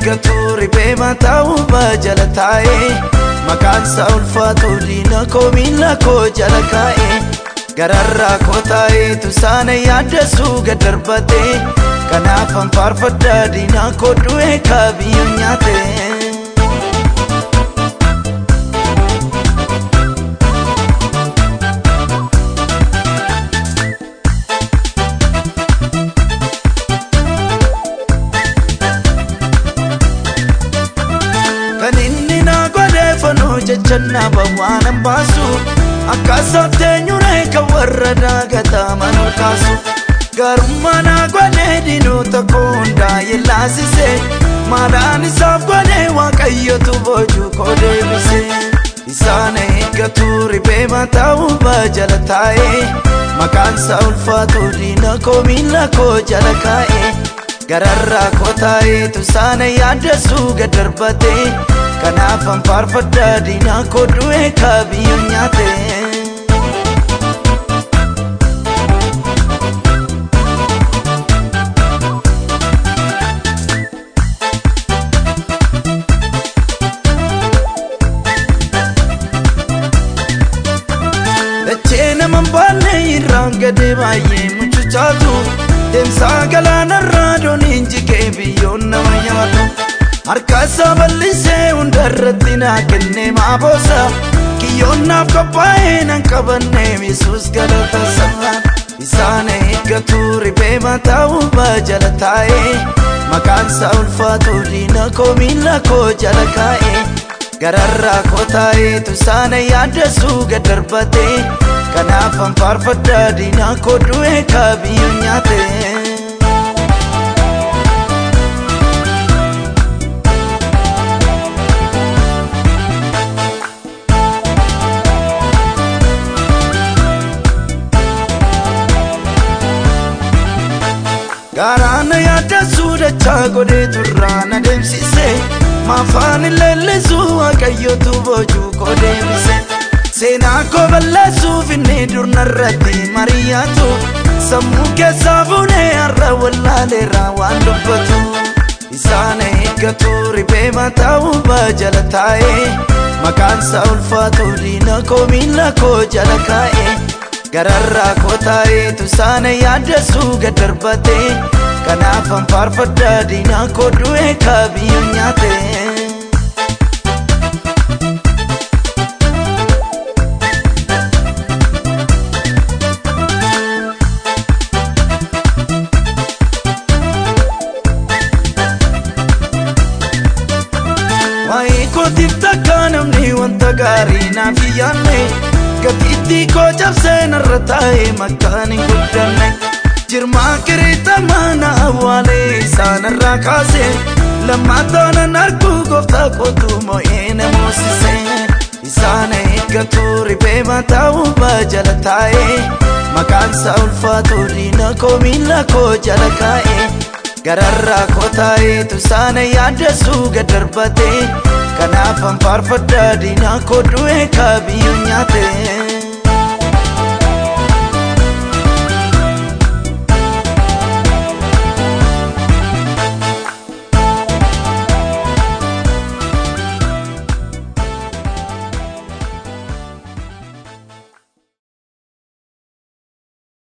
eeggatu riphee mataa ubaa jala taa'ee maqaan isaa ulfaatu diina koo miila koo jala kaa'ee gararraa koo taa'ee tusaana yaaddasuu gad darbatee kanaaf faarfadhaa diinaa koo du'ee kaabiyyoo nyaate. Fanoo jechannaa bawwaanan baasu akkaasaaf teenyuree kan warra daagataman ol kaasu garummaa naa godhee diinota koo hundaa'e laasise maadhaan isaaf godhee waaqayyotu boojuu koo deebise isaan eeggatu riphee mataa ubaa jala taa'ee maqaan isaa ulfaatu diina koo miila koo jala kaa'ee gararraa koo taa'ee tusaana yaaddasuu gad darbatee kanaaf faarfadhaa diinaa koo du'ee kaabiyyoo nyaate. Gadee baay'ee mucucaatu deemsaa galaanarraa dooniin jigee biyyoon nama nyaatu. Harka isaa bal'isee hundarratti naa kennee maaboosa kiyyoon naaf qophaa'ee nan qabannee yesuus galata isaa isaan eeggatu riphee mataa ubaa jala taa'ee maqaan isaa ulfaatu diina koo miila koo jala kaa'ee gararraa koo taa'ee tusaana yaaddasuu gad darbatee kanaaf faarfadhaa diinaa koo du'ee kaabiyyoo nyaate. Garaana yaaddasuu dachaa godhee turraan adeemsise maafaan leellisuu waaqayyotu boojuu koo deebise seenaa koo balleessuuf inni durnarratti mariyaatu sammuu keessaa fuunee har'a wallaaleerraa waan dubbatu. Isaan eeggatu riphee mataa ubaa jala taa'ee maqaan isaa ulfaatu diina koo miila koo jala kaa'ee gararraa koo taa'ee tusaana yaaddasuu gad darbatee kanaaf faarfadhaa diinaa koo du'ee kaabiyyoo nyaate. Waa'ee kootiif takka namni wanta gaarii naaf hin gatiittii koo cabsee narra taa'ee makkaan hin guddanne jirmaa kiriitamaa na awwaalee isaanirraa kaase lammaataanan arguu gooftaa kootu moo'ee na moosise isaan eeggatu riphee mataa ubaa jala taa'ee maqaan isaa ulfaatu diina koo miila koo jala kaa'ee gararraa koo taa'ee tusaana yaaddasuu gad darbatee kanaaf faarfadhaa diinaa koo du'ee kaabiyyoo nyaate.